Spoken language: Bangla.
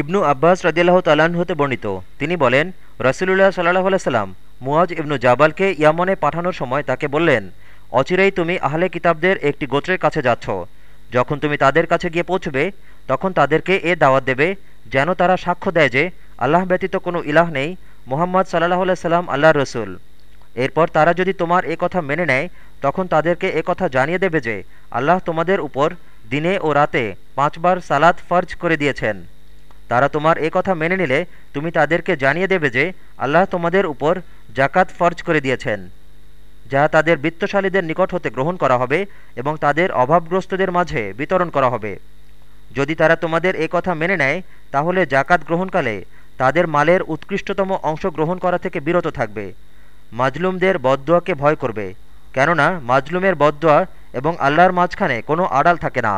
ইবনু আব্বাস রদিয়াল্লাহ তাল্লাহ্ন হতে বর্ণিত। তিনি বলেন, রসুলুল্লাহ সাল্লাহ আলাইসাল্লাম মুয়াজ ইবনু জাবালকে ইয়ামনে পাঠানোর সময় তাকে বললেন, অচিরেই তুমি আহলে কিতাবদের একটি গোত্রের কাছে যাচ্ছ। যখন তুমি তাদের কাছে গিয়ে পৌঁছবে, তখন তাদেরকে এ দাওয়াত দেবে, যেন তারা সাক্ষ্য দেয় যে আল্লাহ ব্যতীত কোনো ইলাহ নেই, মোহাম্মদ সাল্লাহ সাল্লাম আল্লাহ রসুল। এরপর তারা যদি তোমার এ কথা মেনে নেয়, তখন তাদেরকে এ কথা জানিয়ে দেবে যে আল্লাহ তোমাদের উপর দিনে ও রাতে পাঁচবার সালাত ফর্জ করে দিয়েছেন। তারা তোমার এ কথা মেনে নিলে তুমি তাদেরকে জানিয়ে দেবে যে আল্লাহ তোমাদের উপর জাকাত ফর্জ করে দিয়েছেন যা তাদের বৃত্তশালীদের নিকট হতে গ্রহণ করা হবে এবং তাদের অভাবগ্রস্তদের মাঝে বিতরণ করা হবে। যদি তারা তোমাদের এ কথা মেনে নেয়, তাহলে জাকাত গ্রহণকালে তাদের মালের উৎকৃষ্টতম অংশ গ্রহণ করা থেকে বিরত থাকবে। মাজলুমদের বদদোয়াকে ভয় করবে, কেননা মাজলুমের বদদোয়া এবং আল্লাহর মাঝখানে কোনো আড়াল থাকে না।